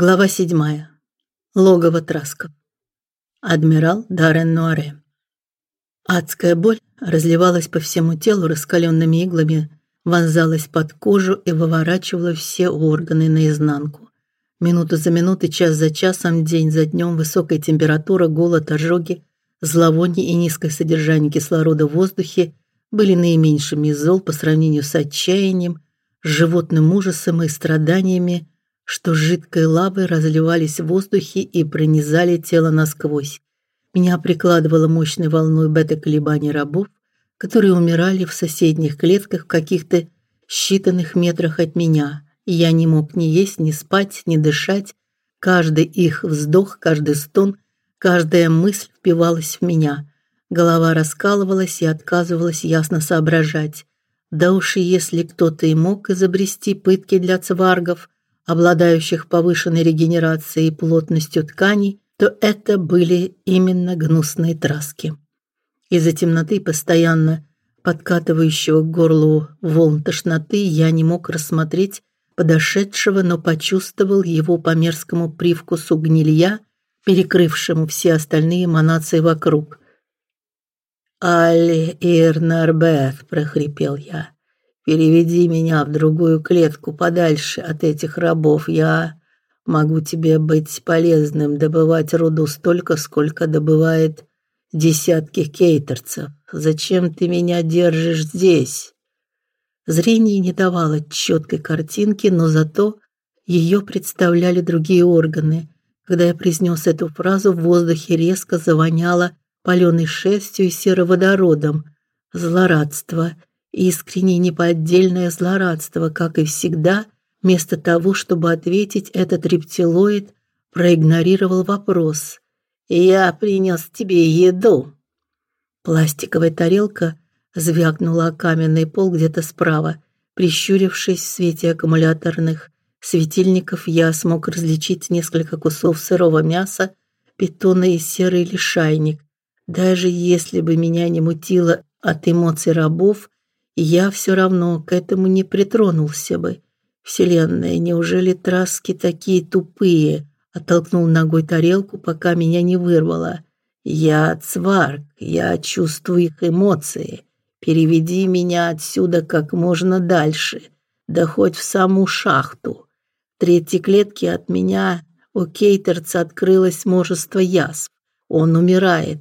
Глава 7. Логово Трасков. Адмирал Даррен Нуаре. Адская боль разливалась по всему телу раскаленными иглами, вонзалась под кожу и выворачивала все органы наизнанку. Минуту за минутой, час за часом, день за днем высокая температура, голод, ожоги, зловоние и низкое содержание кислорода в воздухе были наименьшими из зол по сравнению с отчаянием, животным ужасом и страданиями, что жидкой лавой разливались в воздухе и пронизали тело насквозь. Меня прикладывало мощной волной бета-колебаний рабов, которые умирали в соседних клетках в каких-то считанных метрах от меня. Я не мог ни есть, ни спать, ни дышать. Каждый их вздох, каждый стон, каждая мысль впивалась в меня. Голова раскалывалась и отказывалась ясно соображать. Да уж и если кто-то и мог изобрести пытки для цваргов, обладающих повышенной регенерацией и плотностью тканей, то это были именно гнусные траски. Из-за темноты постоянно подкатывающего к горлу волн тошноты я не мог рассмотреть подошедшего, но почувствовал его по мерзкому привкусу гнилья, перекрывшему все остальные эманации вокруг. «Али Ирнарбет», — прохрипел я. Переведи меня в другую клетку подальше от этих рабов. Я могу тебе быть полезным, добывать руду столько, сколько добывает десятки кейтерцев. Зачем ты меня держишь здесь? Зрение не давало четкой картинки, но зато ее представляли другие органы. Когда я произнес эту фразу, в воздухе резко завоняло паленой шерстью и сероводородом. Злорадство — искреннее неподдельное злорадство, как и всегда, вместо того, чтобы ответить, этот рептилоид проигнорировал вопрос. «Я принес тебе еду». Пластиковая тарелка звякнула о каменный пол где-то справа. Прищурившись в свете аккумуляторных светильников, я смог различить несколько кусов сырого мяса, питона и серый лишайник. Даже если бы меня не мутило от эмоций рабов, я все равно к этому не притронулся бы. Вселенная, неужели траски такие тупые? Оттолкнул ногой тарелку, пока меня не вырвало. Я цварк, я чувствую их эмоции. Переведи меня отсюда как можно дальше, да хоть в саму шахту. В третьей клетке от меня у кейтерца открылось множество язв. Он умирает.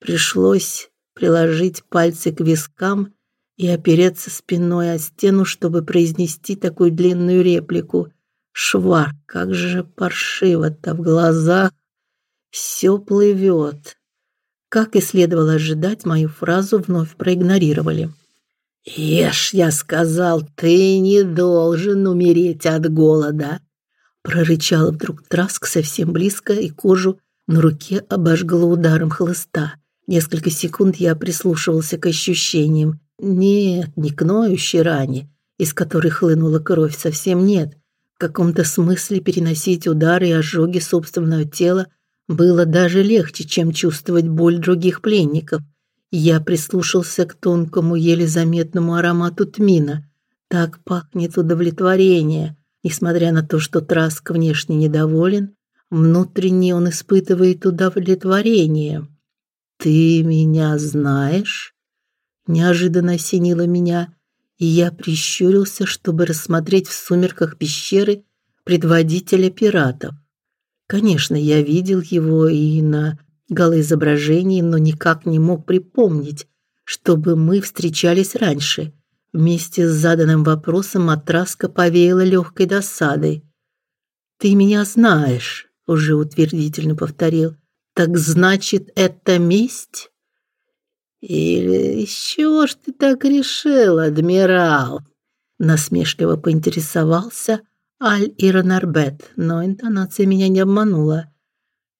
Пришлось приложить пальцы к вискам и опереться спиной о стену, чтобы произнести такую длинную реплику. Швар, как же паршиво-то в глазах. Все плывет. Как и следовало ожидать, мою фразу вновь проигнорировали. «Ешь, я сказал, ты не должен умереть от голода!» Прорычал вдруг Траск совсем близко, и кожу на руке обожгло ударом хлыста. Несколько секунд я прислушивался к ощущениям. Нет, не к ноющей ране, из которой хлынула кровь, совсем нет. В каком-то смысле переносить удары и ожоги собственного тела было даже легче, чем чувствовать боль других пленников. Я прислушался к тонкому, еле заметному аромату тмина. Так пахнет удовлетворение. Несмотря на то, что Траск внешне недоволен, внутренне он испытывает удовлетворение. «Ты меня знаешь?» Неожиданно осенило меня, и я прищурился, чтобы рассмотреть в сумерках пещеры предводителя пиратов. Конечно, я видел его и на голоизображении, но никак не мог припомнить, чтобы мы встречались раньше. Вместе с заданным вопросом Матраска повеяла легкой досадой. Ты меня знаешь, уже утвердительно повторил. Так значит, это месть? Или еще ж ты так решил, адмирал? Насмешливо поинтересовался Аль Иронарбет, но интонация меня не обманула.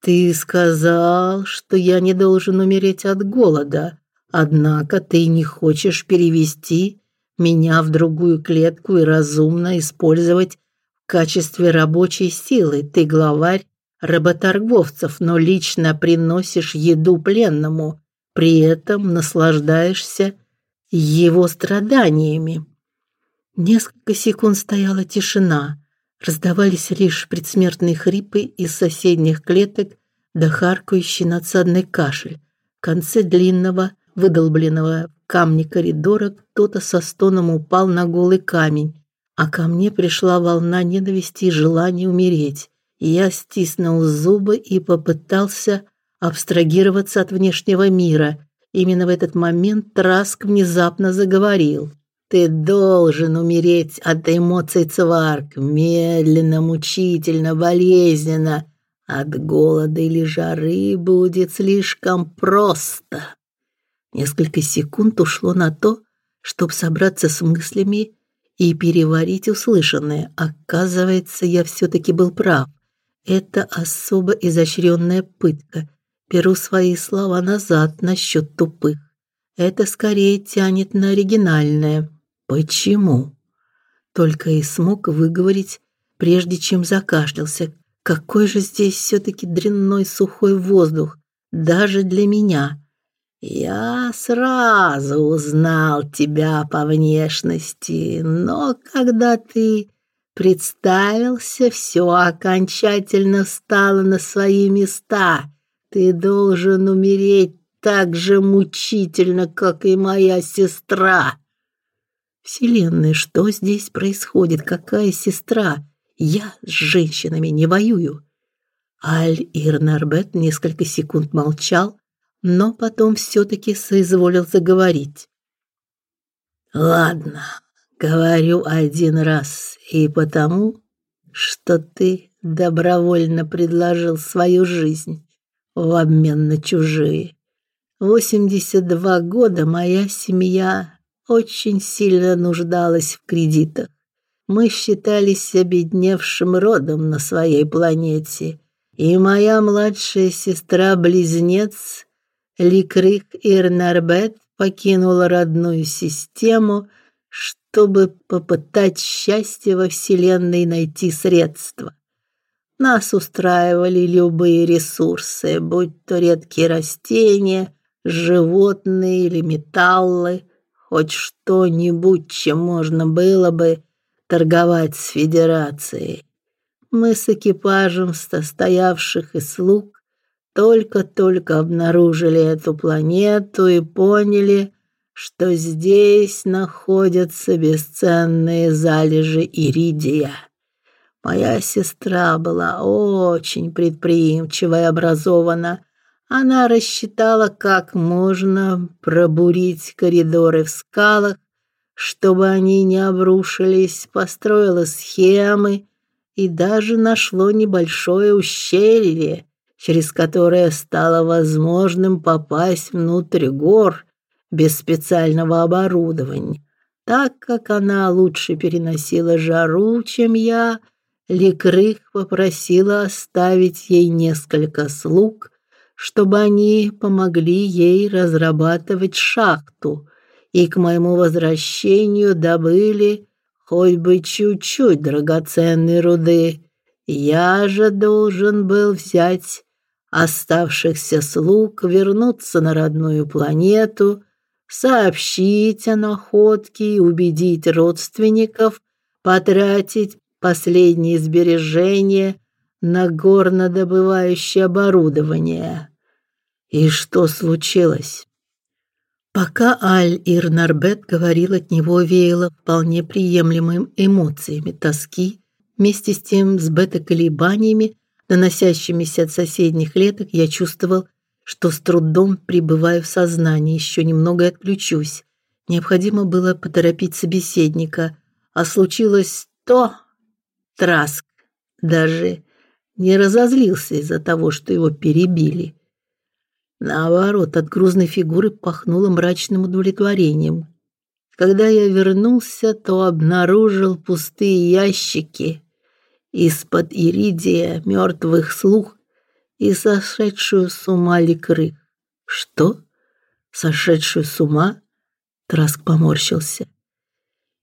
Ты сказал, что я не должен умереть от голода, однако ты не хочешь перевести меня в другую клетку и разумно использовать в качестве рабочей силы. Ты главарь работорговцев, но лично приносишь еду пленному при этом наслаждаешься его страданиями. Несколько секунд стояла тишина. Раздавались лишь предсмертные хрипы из соседних клеток да харкающий надсадный кашель. В конце длинного, выдолбленного в камне коридора кто-то со стоном упал на голый камень, а ко мне пришла волна ненависти и желания умереть. Я стиснул зубы и попытался абстрагироваться от внешнего мира. Именно в этот момент Траск внезапно заговорил. Ты должен умереть от эмоций цварк, медленно, мучительно, болезненно. От голода или жары будет слишком просто. Несколько секунд ушло на то, чтобы собраться с мыслями и переварить услышанное. Оказывается, я все таки был прав. Это особо изощренная пытка. Беру свои слова назад насчет тупых. Это скорее тянет на оригинальное. Почему? Только и смог выговорить, прежде чем закашлялся. Какой же здесь все таки дрянной сухой воздух, даже для меня. Я сразу узнал тебя по внешности, но когда ты представился, все окончательно встало на свои места. Ты должен умереть так же мучительно, как и моя сестра. Вселенная, что здесь происходит? Какая сестра? Я с женщинами не воюю. Аль Ирнарбет несколько секунд молчал, но потом все таки соизволил заговорить. Ладно, говорю один раз, и потому, что ты добровольно предложил свою жизнь в обмен на чужие. 82 года моя семья очень сильно нуждалась в кредитах. Мы считались обедневшим родом на своей планете, и моя младшая сестра-близнец Ликрик Ирнарбет покинула родную систему, чтобы попытать счастье во вселенной найти средства. Нас устраивали любые ресурсы, будь то редкие растения, животные или металлы хоть что-нибудь, чем можно было бы торговать с Федерацией. Мы с экипажем, состоявших из слуг, только-только обнаружили эту планету и поняли, что здесь находятся бесценные залежи иридия. Моя сестра была очень предприимчива и образована, она рассчитала, как можно пробурить коридоры в скалах, чтобы они не обрушились, построила схемы и даже нашло небольшое ущелье, через которое стало возможным попасть внутрь гор без специального оборудования. Так как она лучше переносила жару, чем я, Лекрых попросила оставить ей несколько слуг, чтобы они помогли ей разрабатывать шахту и к моему возвращению добыли хоть бы чуть-чуть драгоценной руды. Я же должен был взять оставшихся слуг, вернуться на родную планету, сообщить о находке и убедить родственников потратить последние сбережения на горнодобывающее оборудование. И что случилось? Пока Аль-Ирнарбет говорил, от него веяло вполне приемлемыми эмоциями тоски, вместе с тем с бета-колебаниями, доносящимися от соседних клеток, я чувствовал, что с трудом пребываю в сознании, еще немного отключусь. Необходимо было поторопить собеседника, а случилось то, Траск даже не разозлился из-за того, что его перебили. Наоборот, от грузной фигуры пахнуло мрачным удовлетворением. Когда я вернулся, то обнаружил пустые ящики из-под иридия, мертвых слух и сошедшую с ума ликры. Что? Сошедшую с ума? Траск поморщился.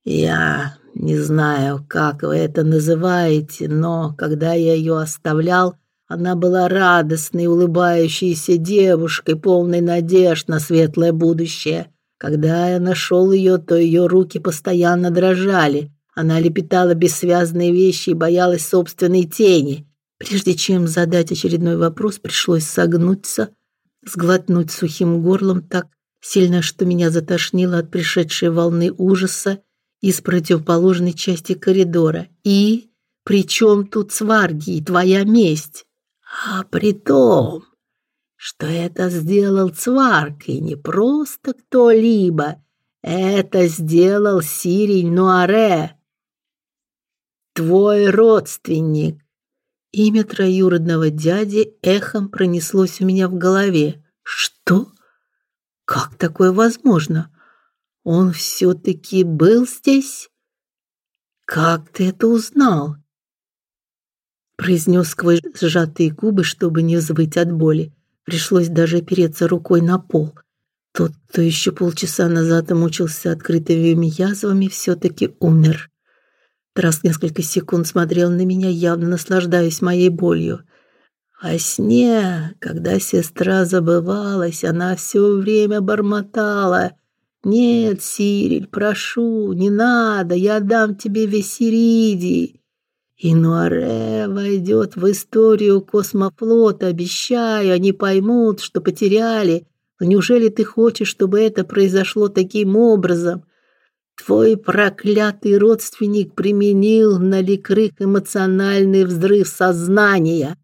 Я не знаю, как вы это называете, но когда я ее оставлял, она была радостной, улыбающейся девушкой, полной надежд на светлое будущее. Когда я нашел ее, то ее руки постоянно дрожали. Она лепетала бессвязные вещи и боялась собственной тени. Прежде чем задать очередной вопрос, пришлось согнуться, сглотнуть сухим горлом так сильно, что меня затошнило от пришедшей волны ужаса из противоположной части коридора. И при чем тут сварги и твоя месть? А при том, что это сделал Цварк, и не просто кто-либо. Это сделал Сирий Нуаре, твой родственник. Имя троюродного дяди эхом пронеслось у меня в голове. Что? Как такое возможно? Он все таки был здесь? Как ты это узнал? произнес сквозь сжатые губы, чтобы не взвыть от боли. Пришлось даже опереться рукой на пол. Тот, кто еще полчаса назад мучился открытыми язвами, все таки умер. Трас несколько секунд смотрел на меня, явно наслаждаясь моей болью. Во сне, когда сестра забывалась, она все время бормотала: "Нет, Сириль, прошу, не надо, я дам тебе весь иридий". И Нуаре войдет в историю космофлота, обещаю, они поймут, что потеряли. Но неужели ты хочешь, чтобы это произошло таким образом? Твой проклятый родственник применил на Ликрых эмоциональный взрыв сознания.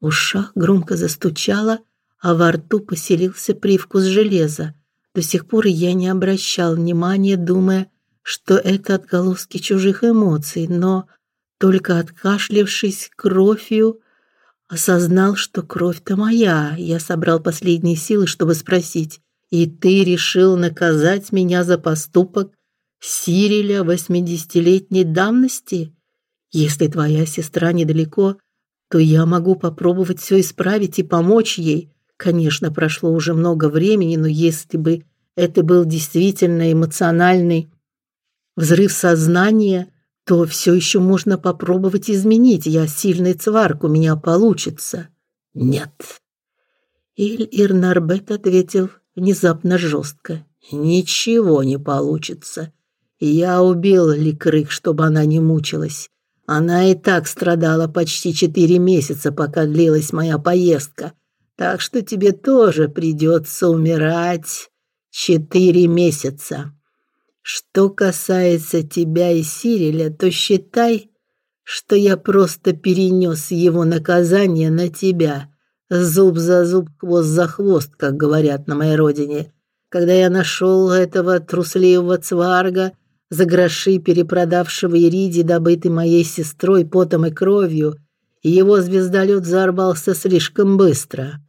В ушах громко застучало, а во рту поселился привкус железа. До сих пор я не обращал внимания, думая, что это отголоски чужих эмоций, но только откашлявшись кровью, осознал, что кровь-то моя. Я собрал последние силы, чтобы спросить: "И ты решил наказать меня за поступок Сириля восьмидесятилетней давности? Если твоя сестра недалеко, то я могу попробовать все исправить и помочь ей. Конечно, прошло уже много времени, но если бы это был действительно эмоциональный взрыв сознания, то все еще можно попробовать изменить. Я сильный цварк, у меня получится. Нет. Иль Ирнарбет ответил внезапно жестко. Ничего не получится. Я убил Ликрык, чтобы она не мучилась. Она и так страдала почти четыре месяца, пока длилась моя поездка. Так что тебе тоже придется умирать четыре месяца. Что касается тебя и Сириля, то считай, что я просто перенес его наказание на тебя. Зуб за зуб, хвост за хвост, как говорят на моей родине. Когда я нашел этого трусливого цварга, за гроши перепродавшего Ириди, добытый моей сестрой потом и кровью, его звездолет взорвался слишком быстро.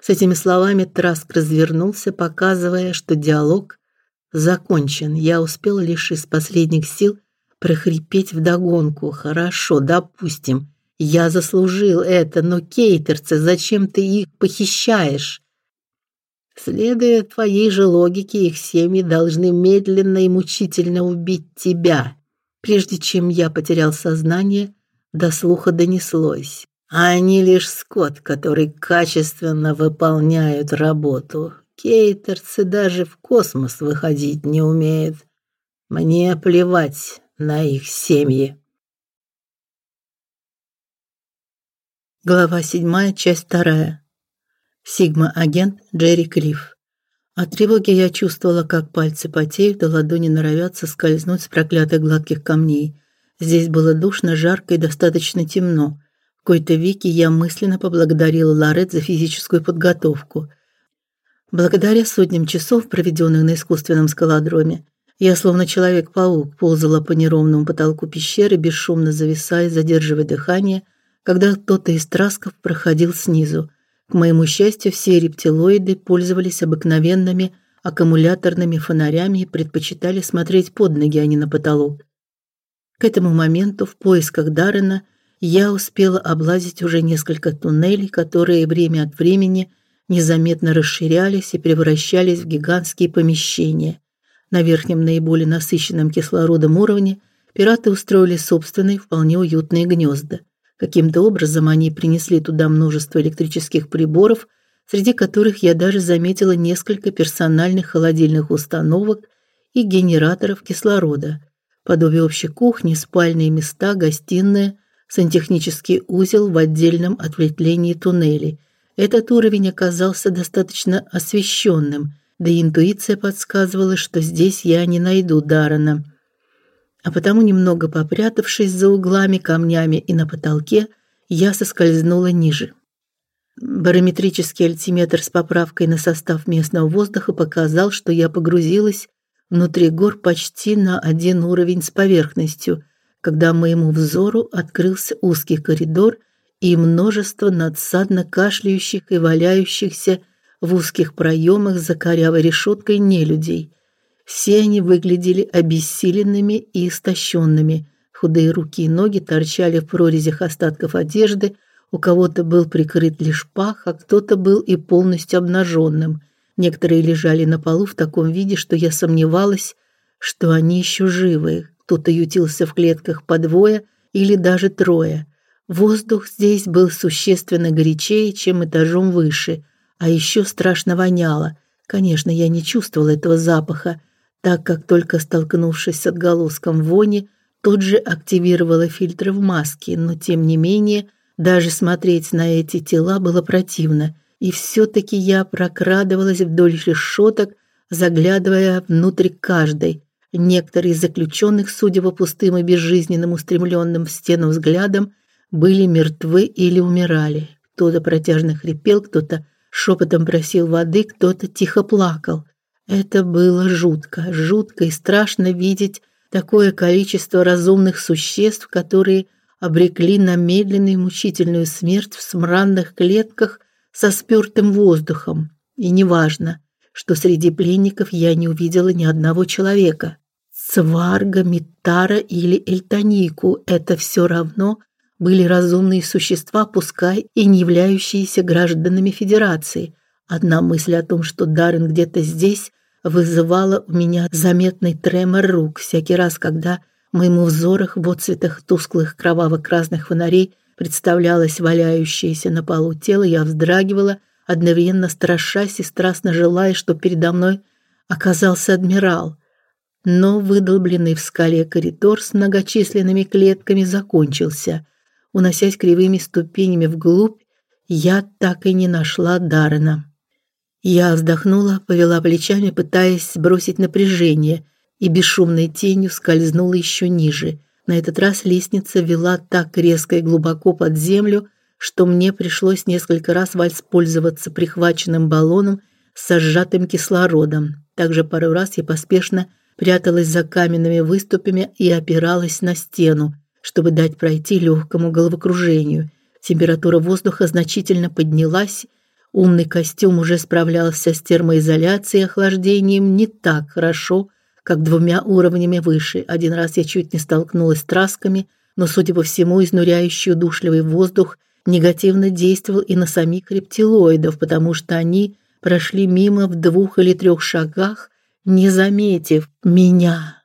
С этими словами Траск развернулся, показывая, что диалог закончен. Я успел лишь из последних сил прохрипеть вдогонку. Хорошо, допустим, я заслужил это, но кейтерцы, зачем ты их похищаешь? Следуя твоей же логике, их семьи должны медленно и мучительно убить тебя. Прежде чем я потерял сознание, до слуха донеслось: они лишь скот, который качественно выполняют работу. Кейтерцы даже в космос выходить не умеют. Мне плевать на их семьи. Глава 7, часть 2. Сигма-агент Джерри Клифф. От тревоги я чувствовала, как пальцы потеют, а ладони норовят соскользнуть с проклятых гладких камней. Здесь было душно, жарко и достаточно темно. В кои-то веки я мысленно поблагодарила Ларет за физическую подготовку. Благодаря сотням часов, проведенных на искусственном скалодроме, я словно человек-паук ползала по неровному потолку пещеры, бесшумно зависая, задерживая дыхание, когда кто-то из трасков проходил снизу. К моему счастью, все рептилоиды пользовались обыкновенными аккумуляторными фонарями и предпочитали смотреть под ноги, а не на потолок. К этому моменту в поисках Даррена я успела облазить уже несколько туннелей, которые время от времени незаметно расширялись и превращались в гигантские помещения. На верхнем наиболее насыщенном кислородом уровне пираты устроили собственные вполне уютные гнезда. Каким-то образом они принесли туда множество электрических приборов, среди которых я даже заметила несколько персональных холодильных установок и генераторов кислорода. подобие общей кухни, спальные места, гостиная, сантехнический узел в отдельном ответвлении туннелей. Этот уровень оказался достаточно освещенным, да и интуиция подсказывала, что здесь я не найду Дарана. А потому немного попрятавшись за углами, камнями и на потолке, я соскользнула ниже. Барометрический альтиметр с поправкой на состав местного воздуха показал, что я погрузилась внутри гор почти на один уровень с поверхностью, когда моему взору открылся узкий коридор и множество надсадно кашляющих и валяющихся в узких проемах за корявой решеткой нелюдей. Все они выглядели обессиленными и истощенными. Худые руки и ноги торчали в прорезях остатков одежды, у кого-то был прикрыт лишь пах, а кто-то был и полностью обнаженным. Некоторые лежали на полу в таком виде, что я сомневалась, что они еще живы. Кто-то ютился в клетках по двое или даже трое. Воздух здесь был существенно горячее, чем этажом выше, а еще страшно воняло. Конечно, я не чувствовала этого запаха, так как только столкнувшись с отголоском вони, тут же активировала фильтры в маске, но тем не менее даже смотреть на эти тела было противно, и все таки я прокрадывалась вдоль решеток, заглядывая внутрь каждой. Некоторые из заключенных, судя по пустым и безжизненным устремленным в стену взглядам, были мертвы или умирали. Кто-то протяжно хрипел, кто-то шепотом просил воды, кто-то тихо плакал. Это было жутко, жутко и страшно видеть такое количество разумных существ, которые обрекли на медленную мучительную смерть в смрадных клетках со спёртым воздухом. И неважно, что среди пленников я не увидела ни одного человека. Сварга, Митара или Эльтонику это все равно были разумные существа, пускай и не являющиеся гражданами Федерации. Одна мысль о том, что Даррен где-то здесь, вызывала у меня заметный тремор рук всякий раз, когда Моему взорах в отцветах тусклых кроваво-красных фонарей представлялось валяющееся на полу тело, я вздрагивала, одновременно страшась и страстно желая, чтобы передо мной оказался адмирал. Но выдолбленный в скале коридор с многочисленными клетками закончился. Уносясь кривыми ступенями вглубь, я так и не нашла Дарена. Я вздохнула, повела плечами, пытаясь сбросить напряжение – и бесшумной тенью скользнула еще ниже. На этот раз лестница вела так резко и глубоко под землю, что мне пришлось несколько раз воспользоваться прихваченным баллоном с сжатым кислородом. Также пару раз я поспешно пряталась за каменными выступами и опиралась на стену, чтобы дать пройти легкому головокружению. Температура воздуха значительно поднялась. Умный костюм уже справлялся с термоизоляцией и охлаждением не так хорошо, как двумя уровнями выше. Один раз я чуть не столкнулась с трасками, но, судя по всему, изнуряющий удушливый воздух негативно действовал и на самих рептилоидов, потому что они прошли мимо в двух или трех шагах, не заметив меня.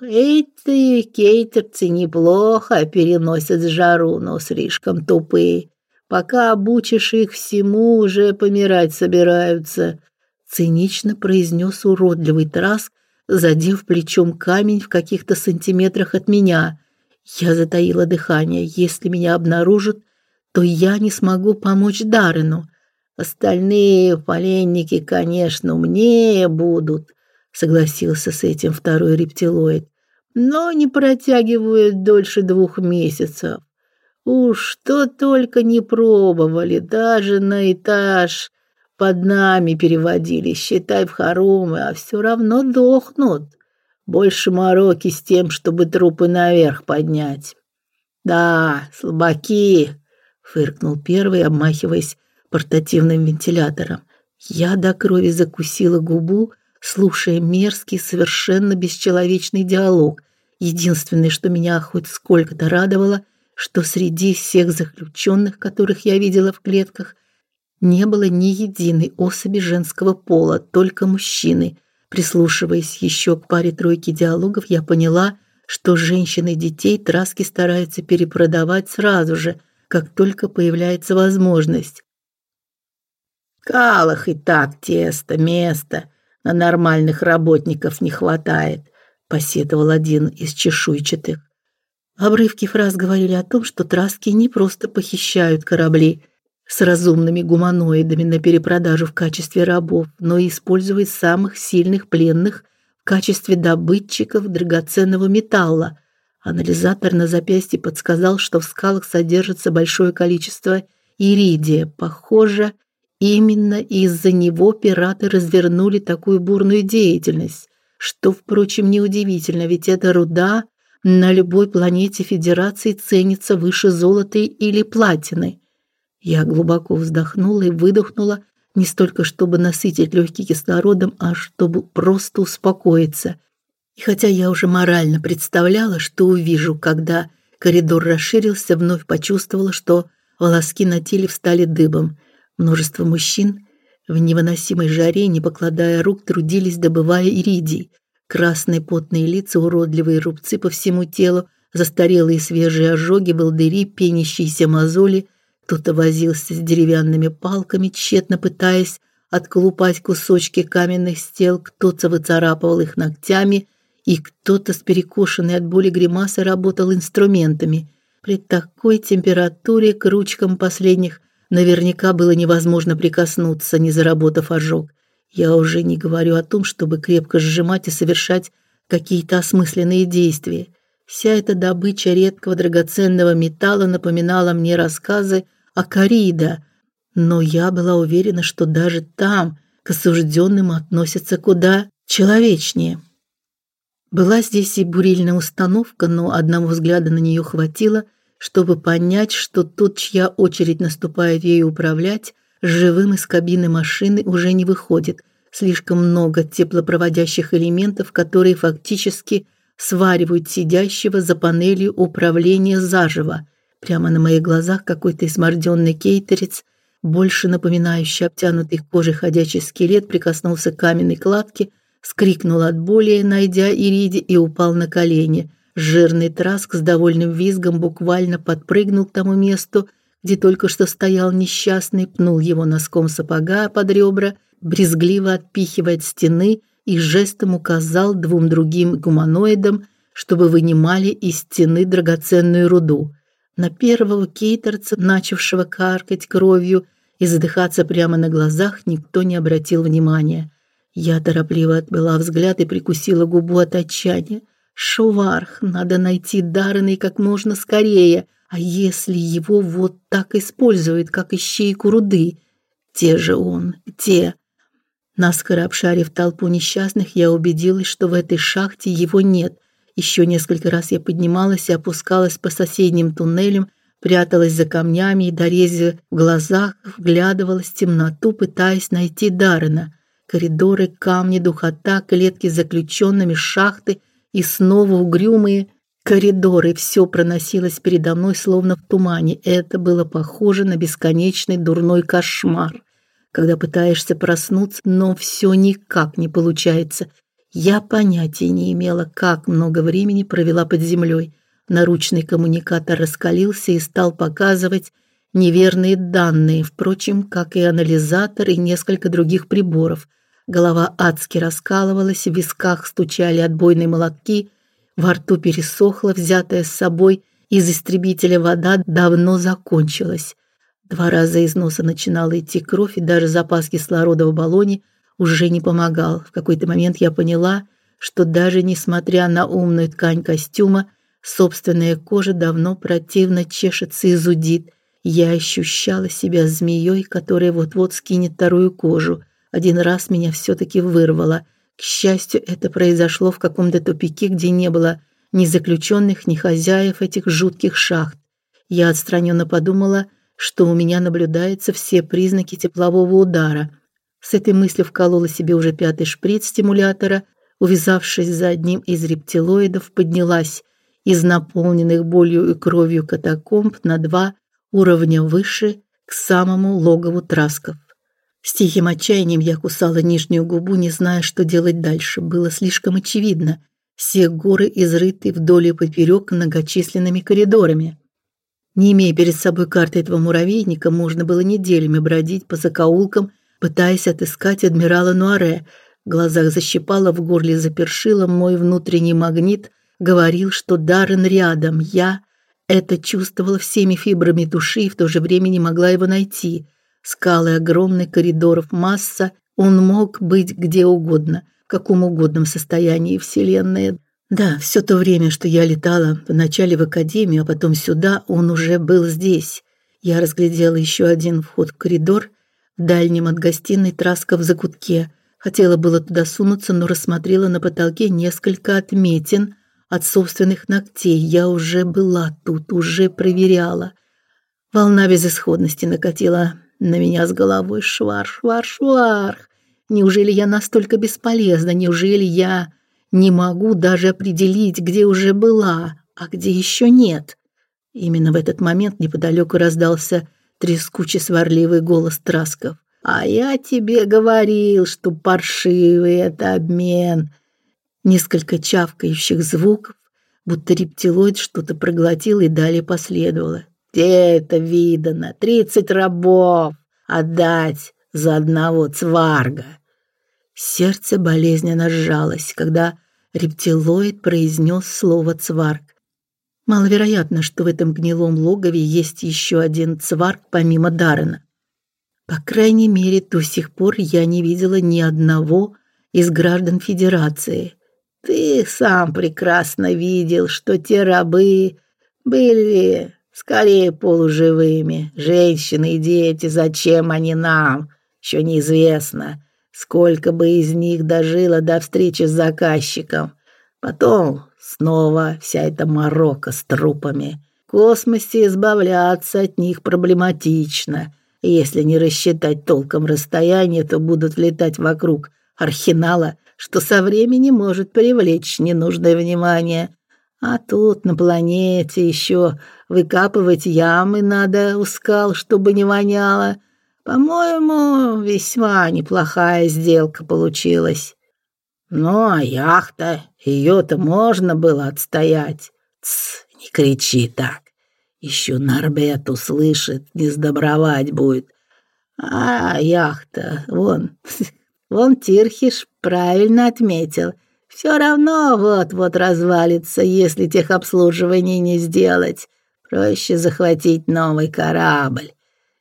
Эти кейтерцы неплохо переносят жару, но слишком тупые. Пока обучишь их всему, уже помирать собираются, цинично произнес уродливый траск, задев плечом камень в каких-то сантиметрах от меня. Я затаила дыхание. Если меня обнаружат, то я не смогу помочь Дарину. Остальные поленники, конечно, умнее будут, согласился с этим второй рептилоид, но не протягивают дольше двух месяцев. Уж что только не пробовали, даже на этаж под нами переводили, считай, в хоромы, а все равно дохнут. Больше мороки с тем, чтобы трупы наверх поднять. Да, слабаки, фыркнул первый, обмахиваясь портативным вентилятором. Я до крови закусила губу, слушая мерзкий, совершенно бесчеловечный диалог. Единственное, что меня хоть сколько-то радовало, что среди всех заключенных, которых я видела в клетках, не было ни единой особи женского пола, только мужчины. Прислушиваясь еще к паре-тройке диалогов, я поняла, что женщины и детей Траски стараются перепродавать сразу же, как только появляется возможность. Калах и так тесто, места на нормальных работников не хватает. посетовал один из чешуйчатых. Обрывки фраз говорили о том, что траски не просто похищают корабли с разумными гуманоидами на перепродажу в качестве рабов, но и используют самых сильных пленных в качестве добытчиков драгоценного металла. Анализатор на запястье подсказал, что в скалах содержится большое количество иридия. Похоже, именно из-за него пираты развернули такую бурную деятельность, что, впрочем, неудивительно, ведь эта руда на любой планете Федерации ценится выше золота или платины. Я глубоко вздохнула и выдохнула, не столько чтобы насытить легкие кислородом, а чтобы просто успокоиться. И хотя я уже морально представляла, что увижу, когда коридор расширился, вновь почувствовала, что волоски на теле встали дыбом. Множество мужчин в невыносимой жаре, не покладая рук, трудились, добывая иридий. Красные потные лица, уродливые рубцы по всему телу, застарелые свежие ожоги, волдыри, пенящиеся мозоли. Кто-то возился с деревянными палками, тщетно пытаясь отколупать кусочки каменных стел, кто-то выцарапывал их ногтями, и кто-то с перекошенной от боли гримасой работал инструментами. При такой температуре к ручкам последних наверняка было невозможно прикоснуться, не заработав ожог. Я уже не говорю о том, чтобы крепко сжимать и совершать какие-то осмысленные действия. Вся эта добыча редкого драгоценного металла напоминала мне рассказы о Карида, но я была уверена, что даже там к осужденным относятся куда человечнее. Была здесь и бурильная установка, но одного взгляда на нее хватило, чтобы понять, что тот, чья очередь наступает ею управлять, живым из кабины машины уже не выходит. Слишком много теплопроводящих элементов, которые фактически сваривают сидящего за панелью управления заживо. Прямо на моих глазах какой-то изморденный кейтерец, больше напоминающий обтянутый кожей ходячий скелет, прикоснулся к каменной кладке, скрикнул от боли, найдя Ириди, и упал на колени. Жирный траск с довольным визгом буквально подпрыгнул к тому месту, где только что стоял несчастный, пнул его носком сапога под ребра, брезгливо отпихивая от стены и жестом указал двум другим гуманоидам, чтобы вынимали из стены драгоценную руду. На первого кейтерца, начавшего каркать кровью и задыхаться прямо на глазах, никто не обратил внимания. Я торопливо отвела взгляд и прикусила губу от отчаяния. Шуварх, надо найти Даррена как можно скорее. А если его вот так используют, как ищейку руды? Те же он, те. Наскоро обшарив толпу несчастных, я убедилась, что в этой шахте его нет. Еще несколько раз я поднималась и опускалась по соседним туннелям, пряталась за камнями и дорезя в глазах, вглядывалась в темноту, пытаясь найти Даррена. Коридоры, камни, духота, клетки с заключенными, шахты и снова угрюмые коридоры, все проносилось передо мной словно в тумане. Это было похоже на бесконечный дурной кошмар, когда пытаешься проснуться, но все никак не получается. Я понятия не имела, как много времени провела под землей. Наручный коммуникатор раскалился и стал показывать неверные данные, впрочем, как и анализатор и несколько других приборов. Голова адски раскалывалась, в висках стучали отбойные молотки, во рту пересохло, взятая с собой из истребителя вода давно закончилась. Два раза из носа начинала идти кровь, и даже запас кислорода в баллоне уже не помогал. В какой-то момент я поняла, что даже несмотря на умную ткань костюма, собственная кожа давно противно чешется и зудит. Я ощущала себя змеей, которая вот-вот скинет вторую кожу. Один раз меня все таки вырвало. К счастью, это произошло в каком-то тупике, где не было ни заключенных, ни хозяев этих жутких шахт. Я отстраненно подумала, что у меня наблюдаются все признаки теплового удара. С этой мыслью вколола себе уже пятый шприц стимулятора, увязавшись за одним из рептилоидов, поднялась из наполненных болью и кровью катакомб на два уровня выше к самому логову трасков. С тихим отчаянием я кусала нижнюю губу, не зная, что делать дальше. Было слишком очевидно. Все горы изрыты вдоль и поперек многочисленными коридорами. Не имея перед собой карты этого муравейника, можно было неделями бродить по закоулкам, пытаясь отыскать адмирала Нуаре, В глазах защипало, в горле запершило, мой внутренний магнит говорил, что Даррен рядом. Я это чувствовала всеми фибрами души и в то же время не могла его найти. Скалы огромные, коридоров масса, он мог быть где угодно, в каком угодном состоянии вселенной. Да, все то время, что я летала вначале в академию, а потом сюда, он уже был здесь. Я разглядела еще один вход в коридор, в дальнем от гостиной траска в закутке. Хотела было туда сунуться, но рассмотрела на потолке несколько отметин от собственных ногтей. Я уже была тут, уже проверяла. Волна безысходности накатила на меня с головой. Швар, швар, швар. Неужели я настолько бесполезна? Неужели я не могу даже определить, где уже была, а где еще нет? Именно в этот момент неподалеку раздался трескучий сварливый голос Трасков. А я тебе говорил, что паршивый это обмен. Несколько чавкающих звуков, будто рептилоид что-то проглотил и далее последовало. Где это видано? Тридцать рабов отдать за одного цварга. Сердце болезненно сжалось, когда рептилоид произнес слово цварг. Маловероятно, что в этом гнилом логове есть еще один цварг помимо Дарена. По крайней мере, до сих пор я не видела ни одного из граждан Федерации. Ты сам прекрасно видел, что те рабы были скорее полуживыми. Женщины и дети, зачем они нам? Еще неизвестно, сколько бы из них дожило до встречи с заказчиком. Потом снова вся эта морока с трупами. В космосе избавляться от них проблематично. Если не рассчитать толком расстояние, то будут летать вокруг архинала, что со временем может привлечь ненужное внимание. А тут на планете еще выкапывать ямы надо у скал, чтобы не воняло. По-моему, весьма неплохая сделка получилась. Ну, а яхта, ее-то можно было отстоять. Тс, не кричи так. Еще Нарбет услышит, не сдобровать будет. А яхта, вон, вон Тирхиш правильно отметил. Все равно вот-вот развалится, если техобслуживание не сделать. Проще захватить новый корабль,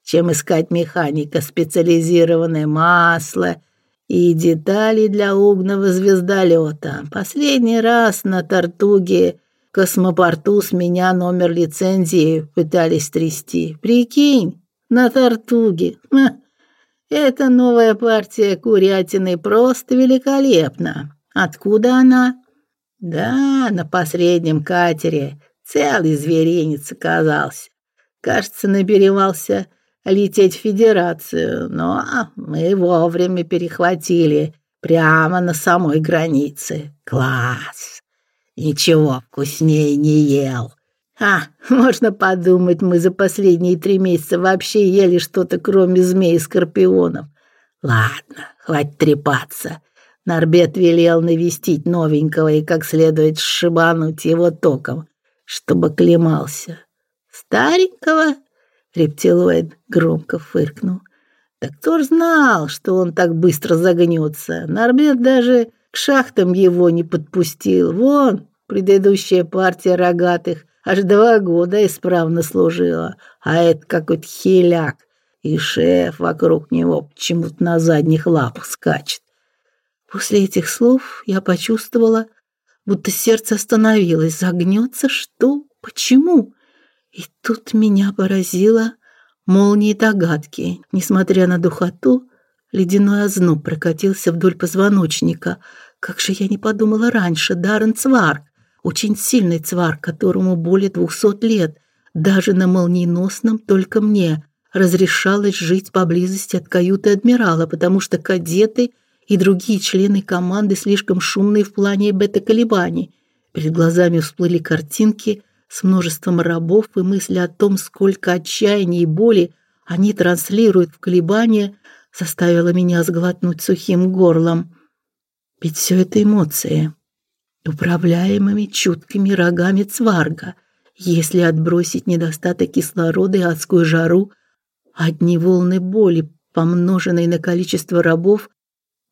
чем искать механика, специализированное масло и детали для угного звездолета. Последний раз на Тартуге космопорту с меня номер лицензии пытались трясти. Прикинь, на Тартуге. Ха. Эта новая партия курятины просто великолепна. Откуда она? Да, на последнем катере целый зверинец оказался. Кажется, наберевался лететь в Федерацию, но мы вовремя перехватили прямо на самой границе. Класс! Ничего вкуснее не ел. А, можно подумать, мы за последние три месяца вообще ели что-то, кроме змей и скорпионов. Ладно, хватит трепаться. Нарбет велел навестить новенького и как следует сшибануть его током, чтобы клемался. Старенького Рептилоид громко фыркнул. Так кто ж знал, что он так быстро загнется? Нарбет даже к шахтам его не подпустил. Вон, предыдущая партия рогатых аж два года исправно служила, а это какой-то хиляк. И шеф вокруг него почему-то на задних лапах скачет. После этих слов я почувствовала, будто сердце остановилось. Загнется что? Почему? И тут меня поразило молнией догадки. Несмотря на духоту, ледяной озноб прокатился вдоль позвоночника. Как же я не подумала раньше, Даррен Цварк, очень сильный Цварк, которому более двухсот лет, даже на молниеносном только мне разрешалось жить поблизости от каюты адмирала, потому что кадеты и другие члены команды слишком шумные в плане бета-колебаний. Перед глазами всплыли картинки – с множеством рабов и мысли о том, сколько отчаяния и боли они транслируют в колебания, заставила меня сглотнуть сухим горлом. Ведь все это эмоции, управляемыми чуткими рогами цварга. Если отбросить недостаток кислорода и адскую жару, одни волны боли, помноженные на количество рабов,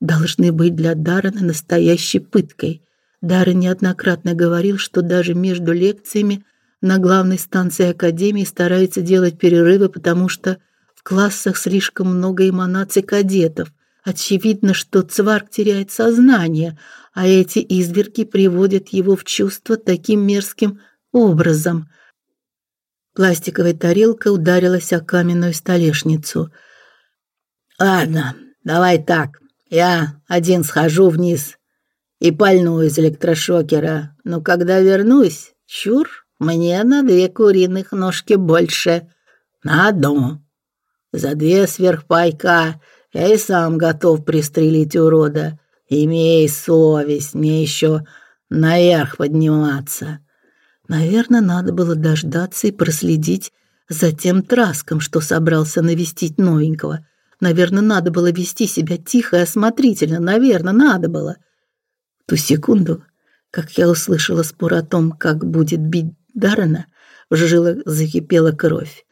должны быть для Даррена настоящей пыткой. Даррен неоднократно говорил, что даже между лекциями на главной станции академии стараются делать перерывы, потому что в классах слишком много эманаций кадетов. Очевидно, что Цварк теряет сознание, а эти изверги приводят его в чувство таким мерзким образом. Пластиковая тарелка ударилась о каменную столешницу. Ладно, давай так. Я один схожу вниз и пальну из электрошокера. Но когда вернусь, чур, мне на две куриных ножки больше. На одну. За две сверхпайка я и сам готов пристрелить урода. Имей совесть, мне еще наверх подниматься. Наверное, надо было дождаться и проследить за тем траском, что собрался навестить новенького. Наверное, надо было вести себя тихо и осмотрительно, наверное, надо было. В ту секунду, как я услышала спор о том, как будет бить Даррена, в жилах закипела кровь.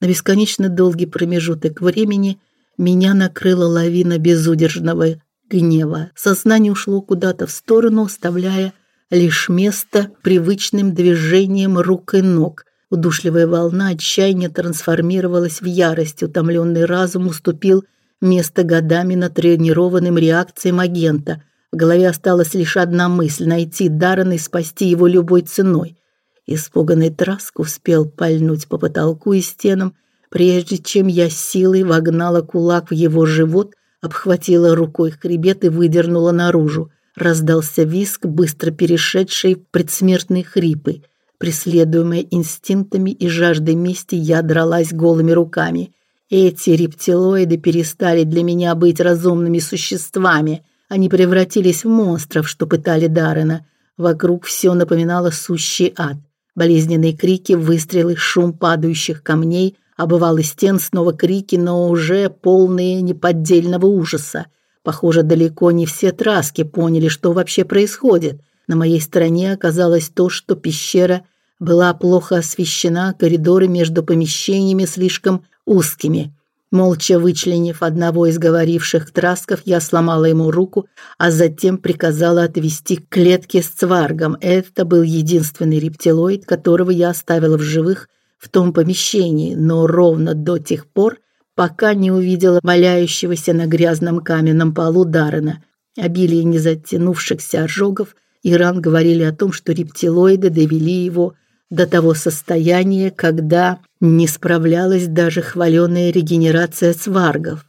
На бесконечно долгий промежуток времени меня накрыла лавина безудержного гнева. Сознание ушло куда-то в сторону, оставляя лишь место привычным движением рук и ног. Удушливая волна отчаяния трансформировалась в ярость. Утомленный разум уступил место годами натренированным реакциям агента. В голове осталась лишь одна мысль найти Даррена и спасти его любой ценой. Испуганный Траск успел пальнуть по потолку и стенам, прежде чем я силой вогнала кулак в его живот, обхватила рукой хребет и выдернула наружу. Раздался визг, быстро перешедший в предсмертные хрипы. Преследуемая инстинктами и жаждой мести, я дралась голыми руками. Эти рептилоиды перестали для меня быть разумными существами. Они превратились в монстров, что пытали Дарена. Вокруг все напоминало сущий ад. Болезненные крики, выстрелы, шум падающих камней, обвалы стен, снова крики, но уже полные неподдельного ужаса. Похоже, далеко не все траски поняли, что вообще происходит. На моей стороне оказалось то, что пещера была плохо освещена, коридоры между помещениями слишком узкими. Молча вычленив одного из говоривших трасков, я сломала ему руку, а затем приказала отвести к клетке с цваргом. Это был единственный рептилоид, которого я оставила в живых в том помещении, но ровно до тех пор, пока не увидела валяющегося на грязном каменном полу Дарена. Обилие незатянувшихся ожогов и ран говорили о том, что рептилоиды довели его до того состояния, когда не справлялась даже хваленая регенерация сваргов.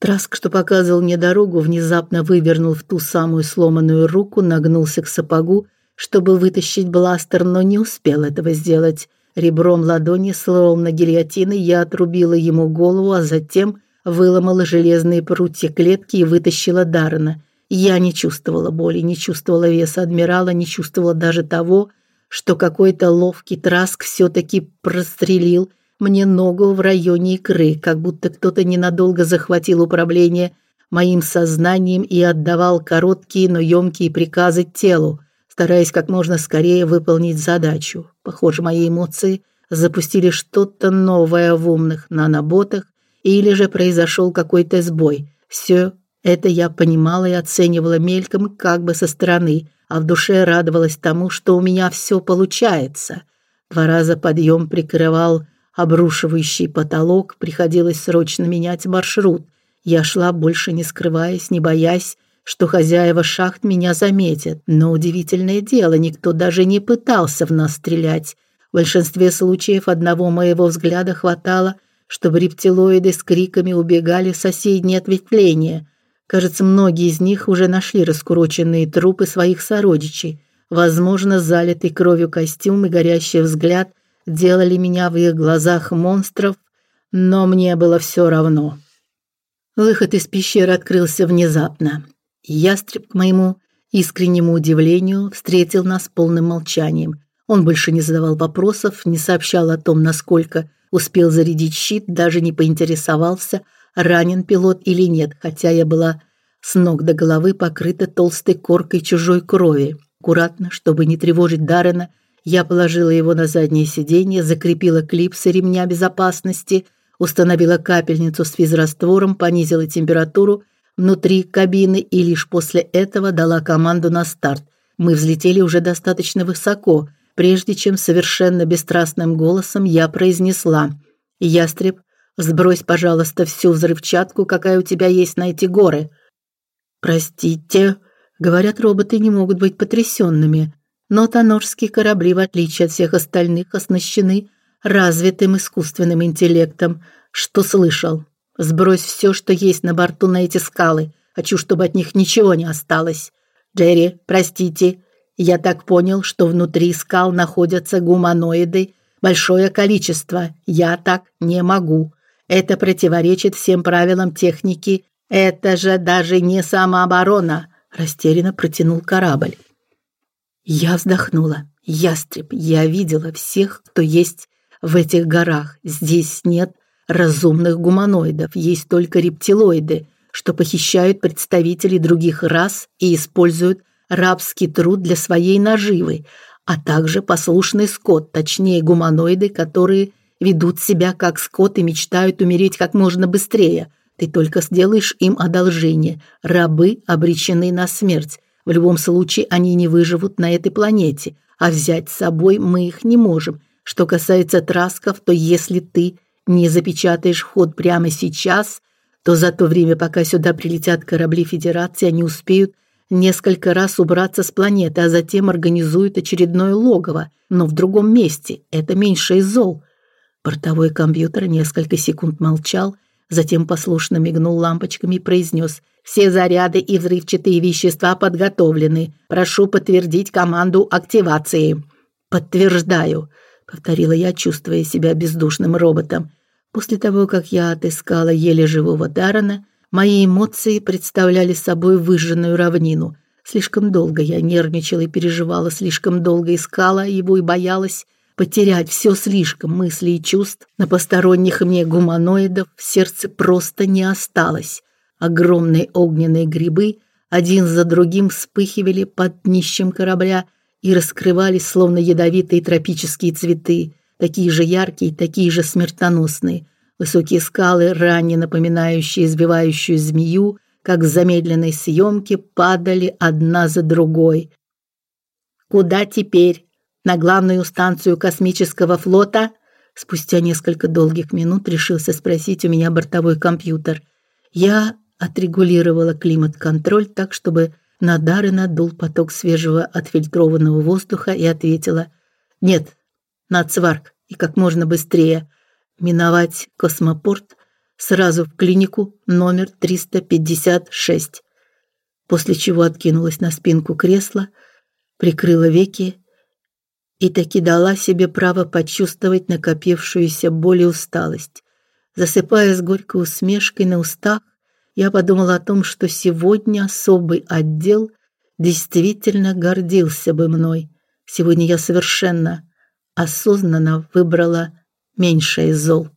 Траск, что показывал мне дорогу, внезапно вывернул в ту самую сломанную руку, нагнулся к сапогу, чтобы вытащить бластер, но не успел этого сделать. Ребром ладони, словно гильотиной, я отрубила ему голову, а затем выломала железные прутья клетки и вытащила Дарна. Я не чувствовала боли, не чувствовала веса адмирала, не чувствовала даже того, что какой-то ловкий траск все таки прострелил мне ногу в районе икры, как будто кто-то ненадолго захватил управление моим сознанием и отдавал короткие, но ёмкие приказы телу стараясь как можно скорее выполнить задачу. Похоже, мои эмоции запустили что-то новое в умных наноботах, или же произошел какой-то сбой. Все это я понимала и оценивала мельком, как бы со стороны, а в душе радовалась тому, что у меня все получается. Два раза подъем прикрывал обрушивающий потолок, приходилось срочно менять маршрут. Я шла больше не скрываясь, не боясь что хозяева шахт меня заметят. Но удивительное дело, никто даже не пытался в нас стрелять. В большинстве случаев одного моего взгляда хватало, чтобы рептилоиды с криками убегали в соседние ответвления. Кажется, многие из них уже нашли раскуроченные трупы своих сородичей. Возможно, залитый кровью костюм и горящий взгляд делали меня в их глазах монстров, но мне было все равно. Выход из пещеры открылся внезапно. Ястреб, к моему искреннему удивлению, встретил нас полным молчанием. Он больше не задавал вопросов, не сообщал о том, насколько успел зарядить щит, даже не поинтересовался, ранен пилот или нет, хотя я была с ног до головы покрыта толстой коркой чужой крови. Аккуратно, чтобы не тревожить Дарена, я положила его на заднее сиденье, закрепила клипсы ремня безопасности, установила капельницу с физраствором, понизила температуру внутри кабины и лишь после этого дала команду на старт. Мы взлетели уже достаточно высоко, прежде чем совершенно бесстрастным голосом я произнесла: "Ястреб, сбрось, пожалуйста, всю взрывчатку, какая у тебя есть на эти горы". Простите, говорят, роботы не могут быть потрясенными, но тонорские корабли, в отличие от всех остальных, оснащены развитым искусственным интеллектом. Что слышал? Сбрось все, что есть на борту на эти скалы. Хочу, чтобы от них ничего не осталось. Джерри, простите, я так понял, что внутри скал находятся гуманоиды, большое количество. Я так не могу. Это противоречит всем правилам техники. Это же даже не самооборона, растерянно протянул корабль. Я вздохнула. Ястреб, я видела всех, кто есть в этих горах. Здесь нет разумных гуманоидов, есть только рептилоиды, что похищают представителей других рас и используют рабский труд для своей наживы, а также послушный скот, точнее гуманоиды, которые ведут себя как скот и мечтают умереть как можно быстрее. Ты только сделаешь им одолжение. Рабы обречены на смерть. В любом случае они не выживут на этой планете, а взять с собой мы их не можем. Что касается трасков, то если ты не запечатаешь ход прямо сейчас, то за то время, пока сюда прилетят корабли Федерации, они успеют несколько раз убраться с планеты, а затем организуют очередное логово, но в другом месте. Это меньше из зол. Бортовой компьютер несколько секунд молчал, затем послушно мигнул лампочками и произнес: "Все заряды и взрывчатые вещества подготовлены. Прошу подтвердить команду активации". "Подтверждаю", повторила я, чувствуя себя бездушным роботом. После того, как я отыскала еле живого Дарана, Мои эмоции представляли собой выжженную равнину. Слишком долго я нервничала и переживала, слишком долго искала его и боялась потерять все слишком мысли и чувств на посторонних мне гуманоидов в сердце просто не осталось. Огромные огненные грибы один за другим вспыхивали под днищем корабля и раскрывались словно ядовитые тропические цветы, такие же яркие, такие же смертоносные. Высокие скалы, ранее напоминающие избивающую змею, как в замедленной съемке, падали одна за другой. Куда теперь? На главную станцию космического флота? Спустя несколько долгих минут решился спросить у меня бортовой компьютер. Я отрегулировала климат-контроль так, чтобы на дары надул поток свежего отфильтрованного воздуха и ответила: "Нет, на Цварк и как можно быстрее миновать космопорт сразу в клинику номер 356. После чего откинулась на спинку кресла, прикрыла веки и таки дала себе право почувствовать накопившуюся боль и усталость. Засыпая с горькой усмешкой на устах, я подумала о том, что сегодня особый отдел действительно гордился бы мной. Сегодня я совершенно осознанно выбрала меньше из зол.